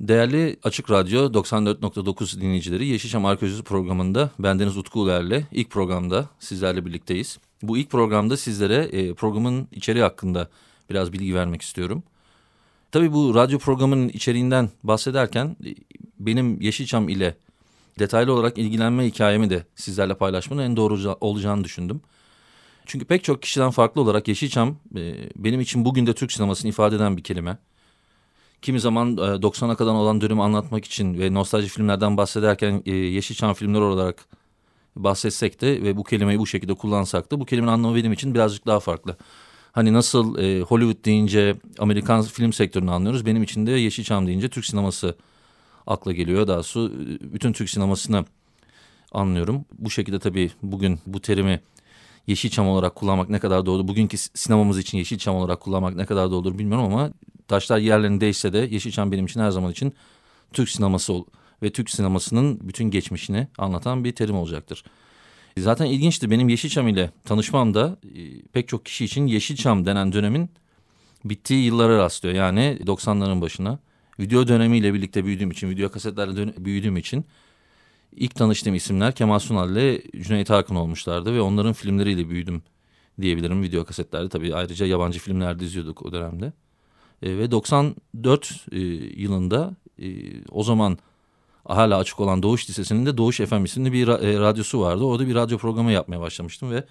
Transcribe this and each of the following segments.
Değerli Açık Radyo 94.9 dinleyicileri Yeşilçam Arkeolojisi programında bendeniz Utku Uler'le ilk programda sizlerle birlikteyiz. Bu ilk programda sizlere e, programın içeriği hakkında biraz bilgi vermek istiyorum. Tabii bu radyo programının içeriğinden bahsederken e, benim Yeşilçam ile detaylı olarak ilgilenme hikayemi de sizlerle paylaşmanın en doğru olacağını düşündüm. Çünkü pek çok kişiden farklı olarak Yeşilçam e, benim için bugün de Türk sinemasını ifade eden bir kelime. Kimi zaman 90'a kadar olan dönemi anlatmak için ve nostalji filmlerden bahsederken e, Yeşilçam filmleri olarak bahsetsek de ve bu kelimeyi bu şekilde kullansak da bu kelimenin anlamı benim için birazcık daha farklı. Hani nasıl e, Hollywood deyince Amerikan film sektörünü anlıyoruz. Benim için de Yeşilçam deyince Türk sineması akla geliyor. Daha sonra bütün Türk sinemasını anlıyorum. Bu şekilde tabii bugün bu terimi Yeşilçam olarak kullanmak ne kadar doğru. Bugünkü sinemamız için Yeşilçam olarak kullanmak ne kadar doğrudur bilmiyorum ama taşlar yerlerini değişse de Yeşilçam benim için her zaman için Türk sineması ve Türk sinemasının bütün geçmişini anlatan bir terim olacaktır. Zaten ilginçti benim Yeşilçam ile tanışmam da e, pek çok kişi için Yeşilçam denen dönemin bittiği yıllara rastlıyor. Yani 90'ların başına. Video dönemiyle birlikte büyüdüğüm için, video kasetlerle büyüdüğüm için ilk tanıştığım isimler Kemal Sunal ile Cüneyt Arkın olmuşlardı ve onların filmleriyle büyüdüm diyebilirim video kasetlerde. Tabii ayrıca yabancı filmlerde izliyorduk o dönemde. E, ve 94 e, yılında e, o zaman hala açık olan Doğuş Lisesi'nin de Doğuş FM isimli bir e, radyosu vardı. Orada bir radyo programı yapmaya başlamıştım ve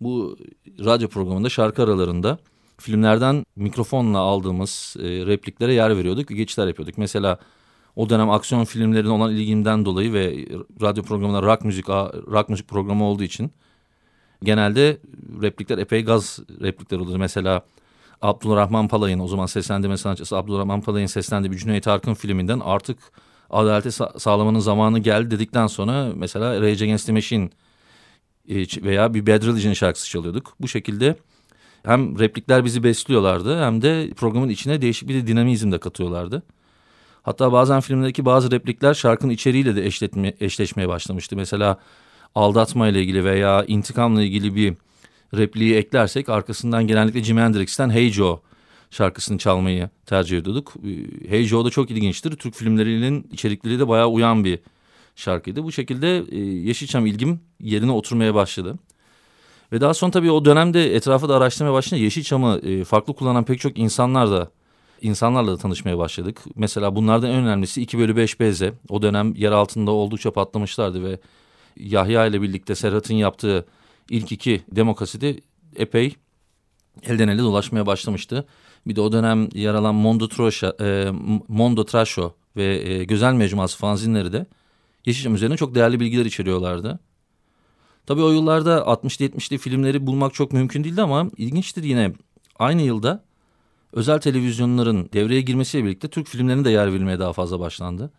bu radyo programında şarkı aralarında filmlerden mikrofonla aldığımız e, repliklere yer veriyorduk ve geçişler yapıyorduk. Mesela o dönem aksiyon filmlerine olan ilgimden dolayı ve radyo programında rock müzik rock müzik programı olduğu için genelde replikler epey gaz replikler olurdu. Mesela Abdülrahman Palay'ın o zaman seslendirme sanatçısı Abdülrahman Palay'ın seslendiği bir Cüneyt Arkın filminden artık adaleti sa sağlamanın zamanı geldi dedikten sonra mesela Rage Against the Machine e, veya bir Bad Religion şarkısı çalıyorduk. Bu şekilde hem replikler bizi besliyorlardı hem de programın içine değişik bir dinamizm de katıyorlardı. Hatta bazen filmlerdeki bazı replikler şarkının içeriğiyle de eşletme, eşleşmeye başlamıştı. Mesela aldatma ile ilgili veya intikamla ilgili bir repliği eklersek arkasından genellikle Jimi Hendrix'ten Hey Joe şarkısını çalmayı tercih ediyorduk. Ee, hey Joe da çok ilginçtir. Türk filmlerinin içerikleri de bayağı uyan bir şarkıydı. Bu şekilde e, Yeşilçam ilgim yerine oturmaya başladı. Ve daha sonra tabii o dönemde etrafı da araştırmaya başlayınca Yeşilçam'ı e, farklı kullanan pek çok insanlar da insanlarla da tanışmaya başladık. Mesela bunlardan en önemlisi 2 bölü 5 Beze. O dönem yer altında oldukça patlamışlardı ve Yahya ile birlikte Serhat'ın yaptığı ilk iki demokraside epey elden ele dolaşmaya başlamıştı. Bir de o dönem yer alan Mondo, Trosha, e, Mondo Trasho ve e, Güzel Mecmuası fanzinleri de Yeşilçam üzerine çok değerli bilgiler içeriyorlardı. Tabii o yıllarda 60'lı 70'li filmleri bulmak çok mümkün değildi ama ilginçtir yine aynı yılda özel televizyonların devreye girmesiyle birlikte Türk filmlerine de yer verilmeye daha fazla başlandı.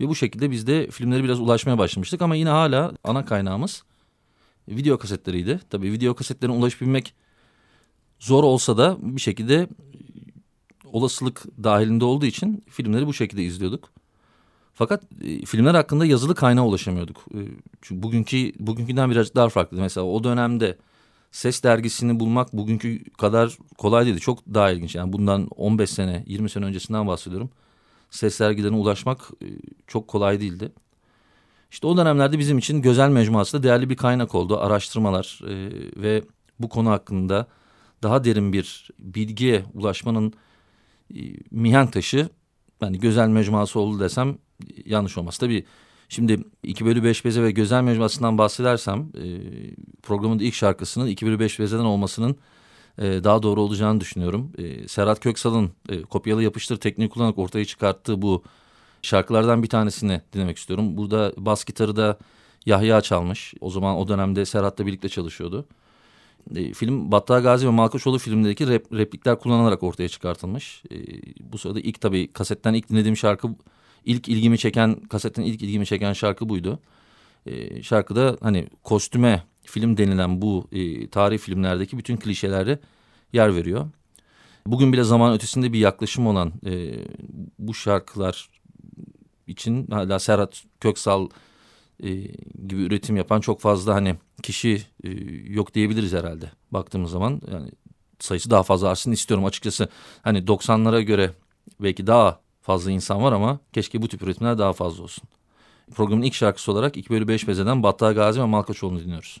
Ve bu şekilde biz de filmleri biraz ulaşmaya başlamıştık ama yine hala ana kaynağımız video kasetleriydi. Tabii video kasetlerine ulaşabilmek zor olsa da bir şekilde olasılık dahilinde olduğu için filmleri bu şekilde izliyorduk. Fakat e, filmler hakkında yazılı kaynağa ulaşamıyorduk. E, çünkü bugünkü bugünküden biraz daha farklı. Mesela o dönemde Ses dergisini bulmak bugünkü kadar kolay değildi. Çok daha ilginç. Yani bundan 15 sene, 20 sene öncesinden bahsediyorum. Ses dergilerine ulaşmak e, çok kolay değildi. İşte o dönemlerde bizim için Gözel Mecmuası da değerli bir kaynak oldu. Araştırmalar e, ve bu konu hakkında daha derin bir bilgiye ulaşmanın e, mihenk taşı yani Gözel Mecmuası oldu desem yanlış olmaz. Tabii şimdi 2 bölü 5 beze ve Gözel Mecmuası'ndan bahsedersem e, programın ilk şarkısının 2 bölü 5 bezeden olmasının e, daha doğru olacağını düşünüyorum. E, Serhat Köksal'ın e, kopyalı yapıştır tekniği kullanarak ortaya çıkarttığı bu şarkılardan bir tanesini dinlemek istiyorum. Burada bas gitarı da Yahya çalmış. O zaman o dönemde Serhat'la birlikte çalışıyordu. E, film Battal Gazi ve Malkoçoğlu filmindeki rep, replikler kullanılarak ortaya çıkartılmış. E, bu sırada ilk tabii kasetten ilk dinlediğim şarkı ilk ilgimi çeken kasetten ilk ilgimi çeken şarkı buydu. E, şarkıda hani kostüme film denilen bu e, tarih filmlerdeki bütün klişelere yer veriyor. Bugün bile zaman ötesinde bir yaklaşım olan e, bu şarkılar için hala Serhat Köksal e, gibi üretim yapan çok fazla hani kişi e, yok diyebiliriz herhalde baktığımız zaman yani sayısı daha fazla artsın istiyorum açıkçası hani 90'lara göre belki daha fazla insan var ama keşke bu tip üretimler daha fazla olsun. Programın ilk şarkısı olarak 2 bölü 5 bezeden Battal Gazi ve Malkaçoğlu'nu dinliyoruz.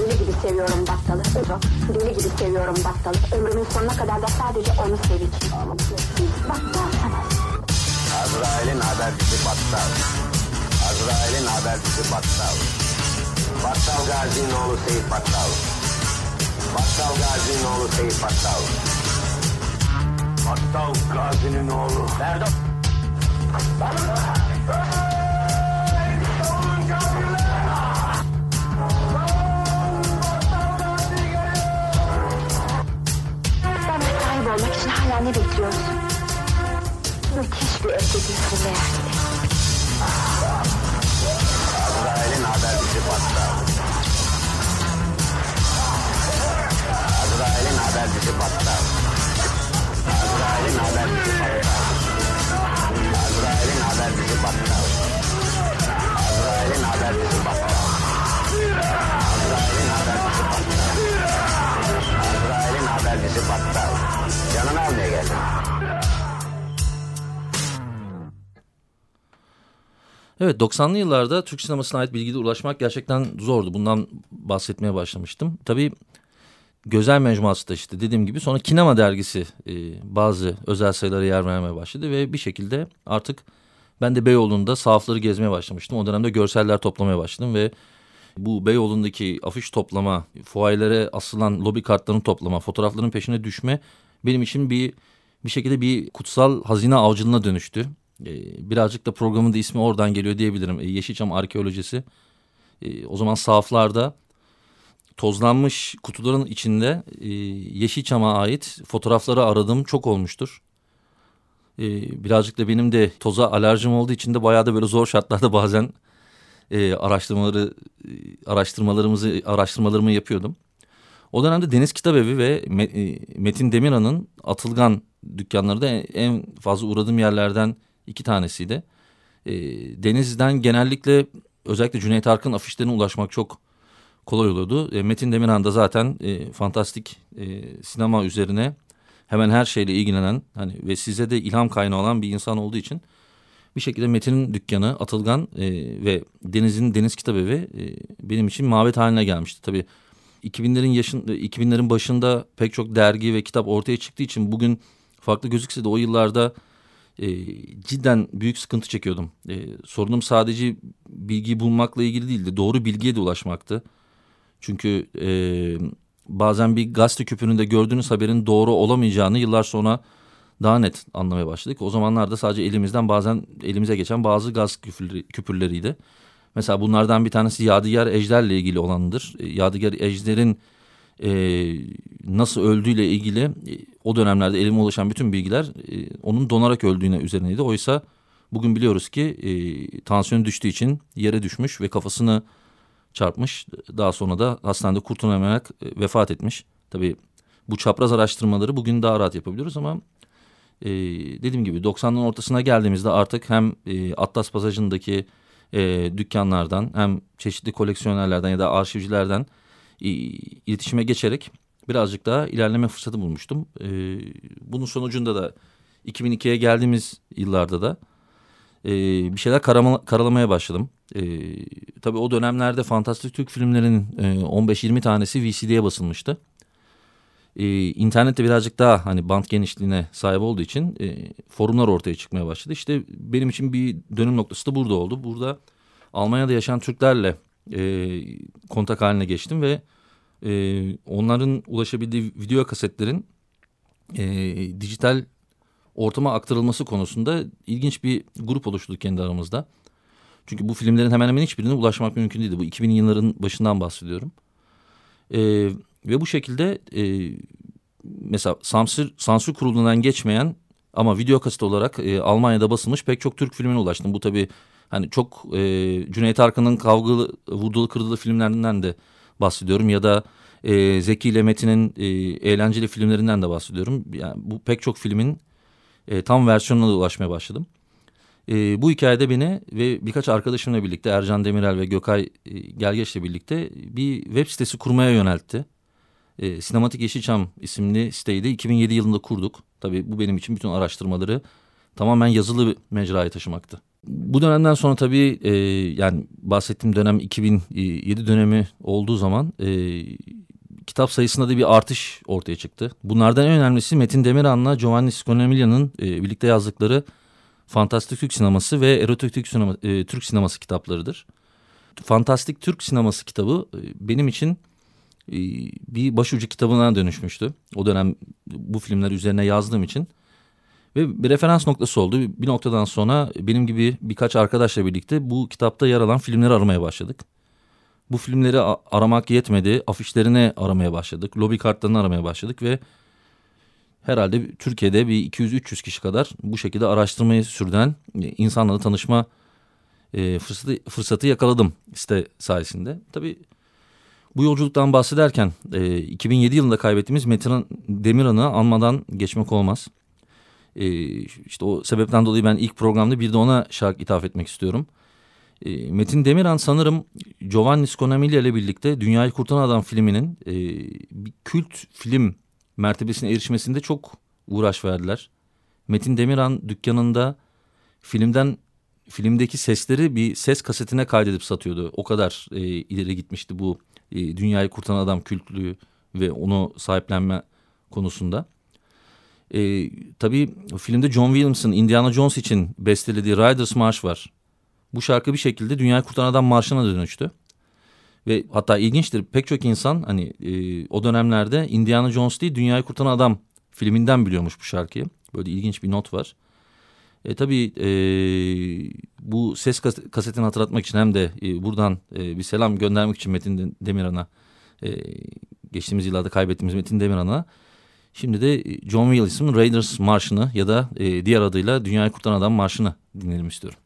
Deli gibi seviyorum battalı. Deli gibi seviyorum battalı. Ömrümün sonuna kadar da sadece onu seveceğim. Siz battalsınız. Azrail'in habercisi battal. Azrail'in habercisi battal. Battal Gazi'nin oğlu Seyit Battal. Battal Gazi'nin oğlu Seyit Battal. Battal Gazi'nin oğlu. Ferdo. olmak hala ne bekliyorsun? Müthiş bir öteki meğerse. Azrail'in habercisi Battal. Azrail'in habercisi Battal. Azrail'in habercisi Battal. Azrail'in habercisi Battal. Azrail'in habercisi Battal. Azrail'in habercisi Battal. Azrail'in habercisi Battal. Canını Evet 90'lı yıllarda Türk sinemasına ait bilgiye ulaşmak gerçekten zordu. Bundan bahsetmeye başlamıştım. Tabii Gözel Mecmuası da işte dediğim gibi sonra Kinema dergisi e, bazı özel sayılara yer vermeye başladı. Ve bir şekilde artık ben de Beyoğlu'nda sahafları gezmeye başlamıştım. O dönemde görseller toplamaya başladım ve bu Beyoğlu'ndaki afiş toplama, fuayelere asılan lobi kartlarını toplama, fotoğrafların peşine düşme benim için bir bir şekilde bir kutsal hazine avcılığına dönüştü. Ee, birazcık da programın da ismi oradan geliyor diyebilirim. Ee, Yeşilçam Arkeolojisi. Ee, o zaman sahaflarda tozlanmış kutuların içinde e, Yeşilçam'a ait fotoğrafları aradım çok olmuştur. Birazcık da benim de toza alerjim olduğu için de bayağı da böyle zor şartlarda bazen e, araştırmaları e, araştırmalarımızı araştırmalarımı yapıyordum. O dönemde Deniz Kitabevi ve e, Metin Demirhan'ın Atılgan dükkanları da en fazla uğradığım yerlerden iki tanesiydi. E, Denizli'den genellikle özellikle Cüneyt Arkın afişlerine ulaşmak çok kolay oluyordu. E, Metin Demirhan da zaten e, fantastik e, sinema üzerine hemen her şeyle ilgilenen hani ve size de ilham kaynağı olan bir insan olduğu için bir şekilde Metin'in dükkanı Atılgan e, ve Deniz'in Deniz Kitabevi e, benim için mabet haline gelmişti. Tabii 2000'lerin yaşın 2000'lerin başında pek çok dergi ve kitap ortaya çıktığı için bugün farklı gözükse de o yıllarda e, cidden büyük sıkıntı çekiyordum. E, sorunum sadece bilgiyi bulmakla ilgili değildi. Doğru bilgiye de ulaşmaktı. Çünkü e, bazen bir gazete küpüründe gördüğünüz haberin doğru olamayacağını yıllar sonra daha net anlamaya başladık. O zamanlarda sadece elimizden bazen elimize geçen bazı gaz küpürleri, küpürleriydi. Mesela bunlardan bir tanesi Yadigar Ejder'le ilgili olanıdır. E, Yadigar Ejder'in e, nasıl öldüğüyle ilgili e, o dönemlerde elime ulaşan bütün bilgiler e, onun donarak öldüğüne üzerineydi. Oysa bugün biliyoruz ki e, tansiyon düştüğü için yere düşmüş ve kafasını çarpmış. Daha sonra da hastanede kurtulamayarak e, vefat etmiş. Tabii bu çapraz araştırmaları bugün daha rahat yapabiliyoruz ama e, dediğim gibi 90'ların ortasına geldiğimizde artık hem e, Atlas Pasajı'ndaki e, dükkanlardan hem çeşitli koleksiyonerlerden ya da arşivcilerden iletişime geçerek birazcık daha ilerleme fırsatı bulmuştum. E, bunun sonucunda da 2002'ye geldiğimiz yıllarda da e, bir şeyler karama, karalamaya başladım. E, tabii o dönemlerde fantastik Türk filmlerinin e, 15-20 tanesi VCD'ye basılmıştı. E, internette birazcık daha hani bant genişliğine sahip olduğu için e, forumlar ortaya çıkmaya başladı. İşte benim için bir dönüm noktası da burada oldu. Burada Almanya'da yaşayan Türklerle e, kontak haline geçtim ve e, onların ulaşabildiği video kasetlerin e, dijital ortama aktarılması konusunda ilginç bir grup oluşturdu kendi aramızda. Çünkü bu filmlerin hemen hemen hiçbirine ulaşmak mümkün değildi. Bu 2000 yılların başından bahsediyorum. E, ve bu şekilde e, mesela sansür, sansür kurulundan geçmeyen ama video kaset olarak e, Almanya'da basılmış pek çok Türk filmine ulaştım. Bu tabii hani çok e, Cüneyt Arkın'ın kavgalı, vurdulu kırdılı filmlerinden de bahsediyorum. Ya da e, Zeki ile Metin'in e, eğlenceli filmlerinden de bahsediyorum. Yani bu pek çok filmin e, tam versiyonuna da ulaşmaya başladım. E, bu hikayede beni ve birkaç arkadaşımla birlikte Ercan Demirel ve Gökay e, Gelgeç'le birlikte bir web sitesi kurmaya yöneltti. E, Sinematik Yeşilçam isimli siteyi de 2007 yılında kurduk. Tabii bu benim için bütün araştırmaları tamamen yazılı bir mecraya taşımaktı. Bu dönemden sonra tabii e, yani bahsettiğim dönem 2007 dönemi olduğu zaman e, kitap sayısında da bir artış ortaya çıktı. Bunlardan en önemlisi Metin Demirhan'la Giovanni Scognamiglia'nın e, birlikte yazdıkları Fantastik Türk Sineması ve Erotik Türk, Sinema, e, Türk Sineması kitaplarıdır. Fantastik Türk Sineması kitabı e, benim için e, bir başucu kitabına dönüşmüştü. O dönem bu filmler üzerine yazdığım için. Ve bir referans noktası oldu. Bir noktadan sonra benim gibi birkaç arkadaşla birlikte bu kitapta yer alan filmleri aramaya başladık. Bu filmleri aramak yetmedi. Afişlerini aramaya başladık. Lobi kartlarını aramaya başladık ve herhalde Türkiye'de bir 200-300 kişi kadar bu şekilde araştırmayı sürdüren e, insanlarla tanışma e, fırsatı, fırsatı yakaladım site sayesinde. Tabii bu yolculuktan bahsederken e, 2007 yılında kaybettiğimiz Metin Demirhan'ı anmadan geçmek olmaz. E, işte o sebepten dolayı ben ilk programda bir de ona şarkı ithaf etmek istiyorum. E, Metin Demirhan sanırım Giovanni Sconamiglia ile birlikte Dünyayı Kurtaran Adam filminin e, bir kült film mertebesine erişmesinde çok uğraş verdiler. Metin Demirhan dükkanında filmden filmdeki sesleri bir ses kasetine kaydedip satıyordu. O kadar e, ileri gitmişti bu e, dünyayı kurtaran adam kültlüğü ve onu sahiplenme konusunda. E, tabii filmde John Williams'ın Indiana Jones için bestelediği Riders March var. Bu şarkı bir şekilde dünyayı kurtaran adam marşına dönüştü. Ve hatta ilginçtir pek çok insan hani e, o dönemlerde Indiana Jones değil Dünyayı Kurtaran Adam filminden biliyormuş bu şarkıyı. Böyle ilginç bir not var. E, tabii e, bu ses kasetini hatırlatmak için hem de e, buradan e, bir selam göndermek için Metin Demirhan'a e, geçtiğimiz yıllarda kaybettiğimiz Metin Demirhan'a şimdi de John Williams'ın Raiders Marşı'nı ya da e, diğer adıyla Dünyayı Kurtaran Adam Marşı'nı dinleyelim istiyorum.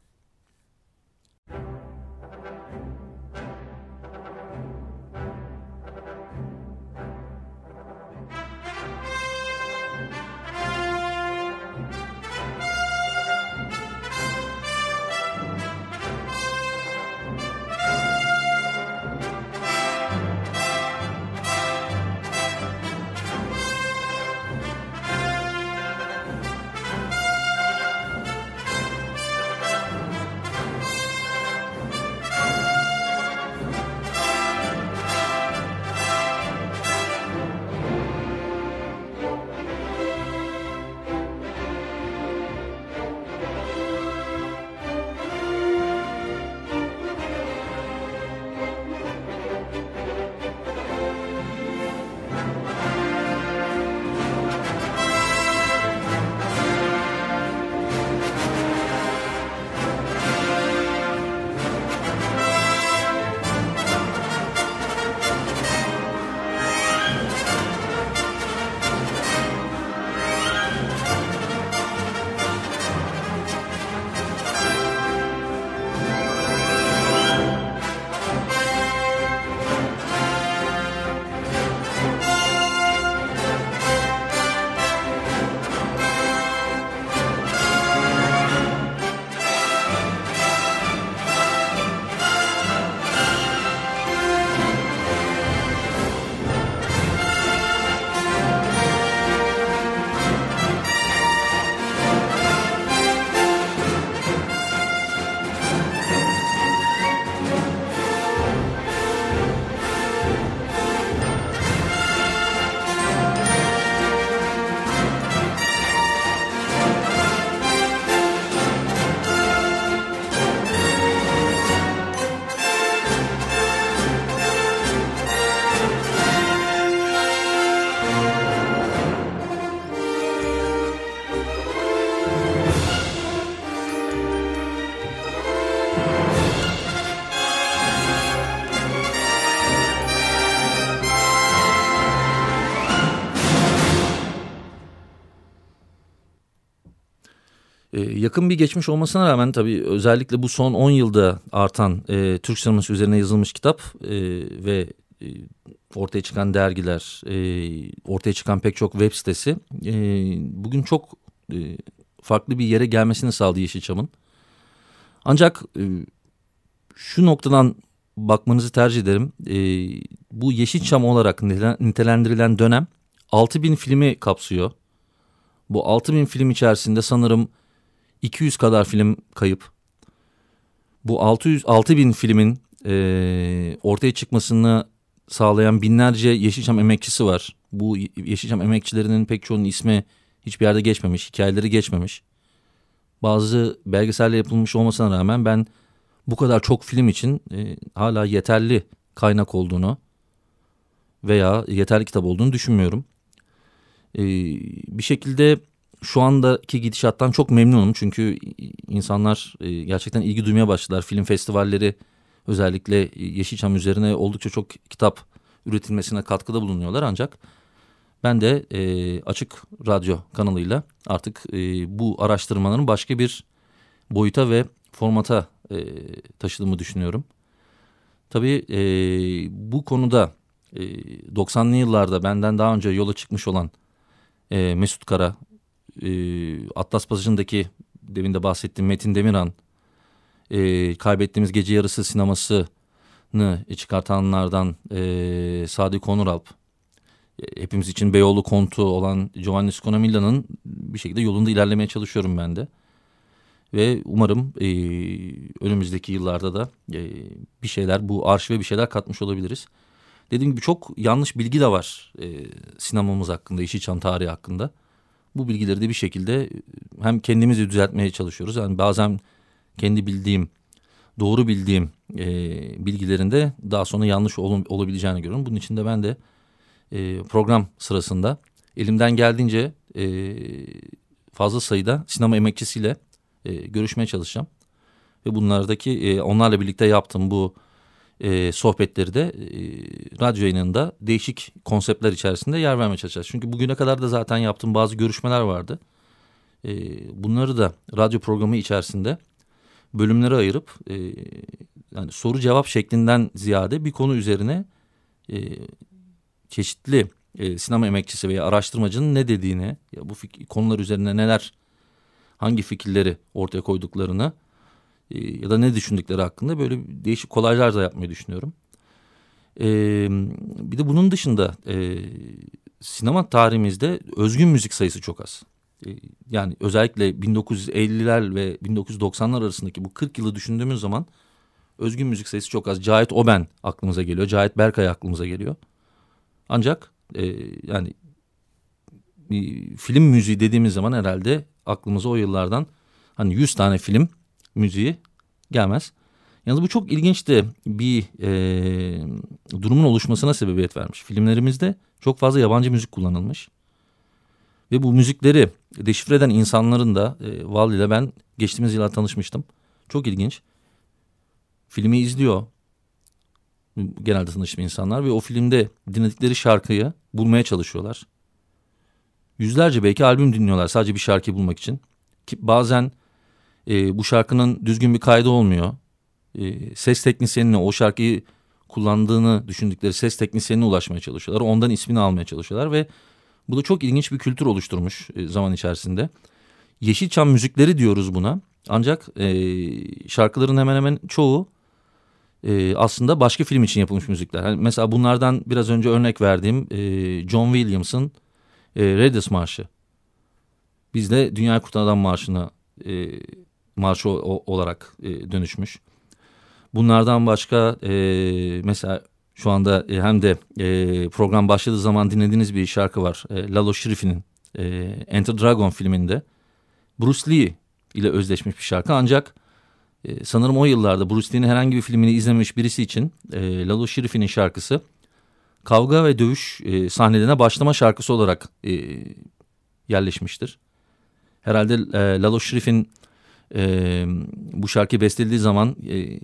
Yakın bir geçmiş olmasına rağmen tabii özellikle bu son 10 yılda artan e, Türk sineması üzerine yazılmış kitap e, ve e, ortaya çıkan dergiler, e, ortaya çıkan pek çok web sitesi e, bugün çok e, farklı bir yere gelmesini sağladı Yeşilçam'ın. Ancak e, şu noktadan bakmanızı tercih ederim. E, bu Yeşilçam olarak nitelendirilen dönem 6000 filmi kapsıyor. Bu 6000 film içerisinde sanırım 200 kadar film kayıp. Bu 600 6000 filmin e, ortaya çıkmasını sağlayan binlerce Yeşilçam emekçisi var. Bu Yeşilçam emekçilerinin pek çoğunun ismi hiçbir yerde geçmemiş, hikayeleri geçmemiş. Bazı belgeseller yapılmış olmasına rağmen ben bu kadar çok film için e, hala yeterli kaynak olduğunu veya yeterli kitap olduğunu düşünmüyorum. E, bir şekilde şu andaki gidişattan çok memnunum. Çünkü insanlar e, gerçekten ilgi duymaya başladılar. Film festivalleri özellikle Yeşilçam üzerine oldukça çok kitap üretilmesine katkıda bulunuyorlar. Ancak ben de e, Açık Radyo kanalıyla artık e, bu araştırmaların başka bir boyuta ve formata e, taşıdığımı düşünüyorum. Tabii e, bu konuda e, 90'lı yıllarda benden daha önce yola çıkmış olan e, Mesut Kara e, Atlas Pasajı'ndaki demin de bahsettiğim Metin Demiran e, kaybettiğimiz gece yarısı sinemasını çıkartanlardan e, Sadi Konuralp e, hepimiz için Beyoğlu kontu olan Giovanni Sconamilla'nın bir şekilde yolunda ilerlemeye çalışıyorum ben de. Ve umarım e, önümüzdeki yıllarda da e, bir şeyler bu arşive bir şeyler katmış olabiliriz. Dediğim gibi çok yanlış bilgi de var e, sinemamız hakkında, Yeşilçam tarihi hakkında bu bilgileri de bir şekilde e, hem kendimizi düzeltmeye çalışıyoruz. Yani bazen kendi bildiğim, doğru bildiğim e, bilgilerin daha sonra yanlış ol, olabileceğini görüyorum. Bunun için de ben de e, program sırasında elimden geldiğince e, fazla sayıda sinema emekçisiyle e, görüşmeye çalışacağım. Ve bunlardaki e, onlarla birlikte yaptığım bu e, sohbetleri de e, radyo yayınında değişik konseptler içerisinde yer vermeye çalışacağız. Çünkü bugüne kadar da zaten yaptığım bazı görüşmeler vardı. E, bunları da radyo programı içerisinde bölümlere ayırıp e, yani soru cevap şeklinden ziyade bir konu üzerine e, çeşitli e, sinema emekçisi veya araştırmacının ne dediğini ya bu konular üzerine neler hangi fikirleri ortaya koyduklarını e, ya da ne düşündükleri hakkında böyle değişik kolaylar da yapmayı düşünüyorum. E, bir de bunun dışında e, sinema tarihimizde özgün müzik sayısı çok az. E, yani özellikle 1950'ler ve 1990'lar arasındaki bu 40 yılı düşündüğümüz zaman özgün müzik sayısı çok az. Cahit Oben aklımıza geliyor. Cahit Berkay aklımıza geliyor. Ancak e, yani film müziği dediğimiz zaman herhalde aklımıza o yıllardan hani 100 tane film müziği gelmez. Yalnız bu çok ilginç de bir e, durumun oluşmasına sebebiyet vermiş. Filmlerimizde çok fazla yabancı müzik kullanılmış. Ve bu müzikleri deşifre eden insanların da e, Val ile ben geçtiğimiz yıllar tanışmıştım. Çok ilginç. Filmi izliyor. Genelde tanıştığım insanlar ve o filmde dinledikleri şarkıyı bulmaya çalışıyorlar. Yüzlerce belki albüm dinliyorlar sadece bir şarkıyı bulmak için. Ki bazen e, bu şarkının düzgün bir kaydı olmuyor. E, ses teknisyenine o şarkıyı kullandığını düşündükleri ses teknisyenine ulaşmaya çalışıyorlar. Ondan ismini almaya çalışıyorlar ve bu da çok ilginç bir kültür oluşturmuş e, zaman içerisinde. Yeşilçam müzikleri diyoruz buna. Ancak e, şarkıların hemen hemen çoğu e, aslında başka film için yapılmış müzikler. Yani mesela bunlardan biraz önce örnek verdiğim e, John Williams'ın e, Reddis Marşı. Biz de Dünya Kurtaran Marşı'na e, marşı olarak e, dönüşmüş. Bunlardan başka e, mesela şu anda e, hem de program başladığı zaman dinlediğiniz bir şarkı var. Lalo Schifrin'in e, Enter Dragon filminde Bruce Lee ile özleşmiş bir şarkı ancak sanırım o yıllarda Bruce Lee'nin herhangi bir filmini izlememiş birisi için Lalo Schifrin'in şarkısı kavga ve dövüş e, sahnelerine başlama şarkısı olarak yerleşmiştir. Herhalde Lalo Schifrin e, bu şarkı bestelediği zaman e,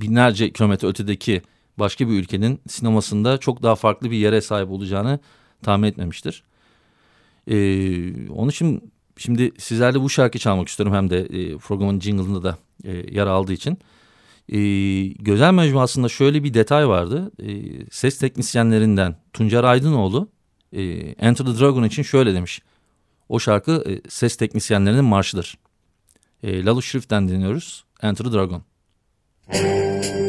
binlerce kilometre ötedeki başka bir ülkenin sinemasında çok daha farklı bir yere sahip olacağını tahmin etmemiştir. E, onun için şimdi sizlerle bu şarkı çalmak istiyorum hem de e, programın jingle'ında da e, yer aldığı için. E, Gözel Mecmuası'nda şöyle bir detay vardı. E, ses teknisyenlerinden Tuncer Aydınoğlu e, Enter the Dragon için şöyle demiş. O şarkı e, ses teknisyenlerinin marşıdır. E, Lalo Schrift'ten dinliyoruz. Enter the Dragon.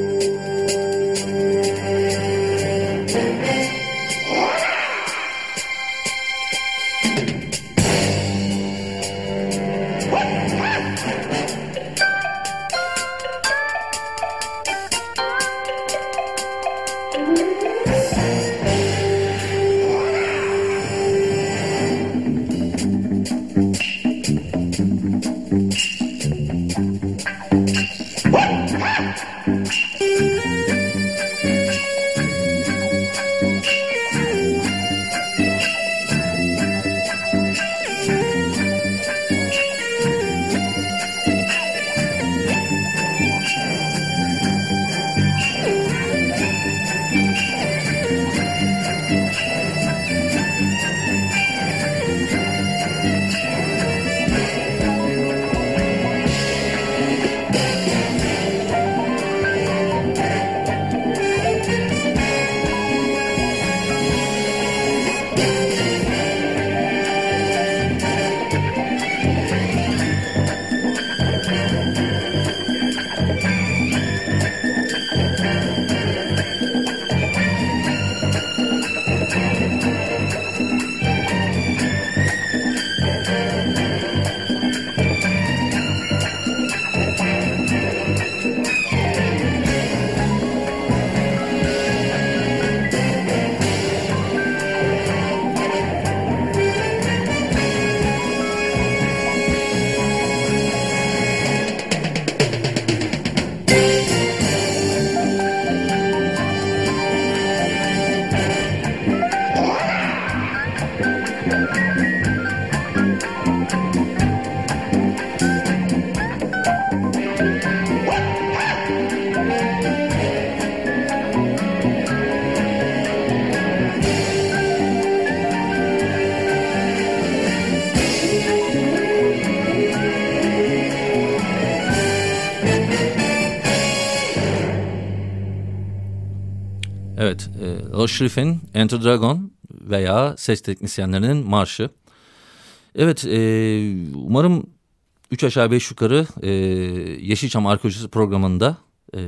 Loşrif'in Enter Dragon veya ses teknisyenlerinin marşı. Evet, e, umarım 3 aşağı 5 yukarı e, Yeşilçam Arkeolojisi programında e,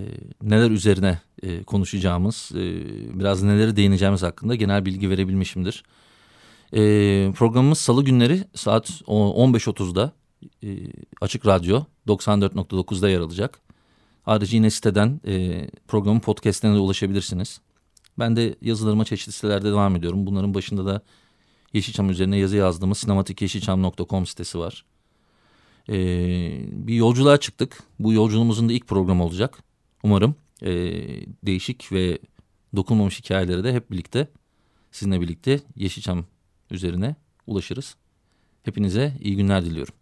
neler üzerine e, konuşacağımız, e, biraz neleri değineceğimiz hakkında genel bilgi verebilmişimdir. E, programımız salı günleri saat 15.30'da e, Açık Radyo 94.9'da yer alacak. Ayrıca yine siteden e, programın podcastlerine de ulaşabilirsiniz. Ben de yazılarıma çeşitli sitelerde devam ediyorum. Bunların başında da Yeşilçam üzerine yazı yazdığımız sinematikyeşilçam.com sitesi var. Ee, bir yolculuğa çıktık. Bu yolculuğumuzun da ilk programı olacak. Umarım e, değişik ve dokunmamış hikayeleri de hep birlikte sizinle birlikte Yeşilçam üzerine ulaşırız. Hepinize iyi günler diliyorum.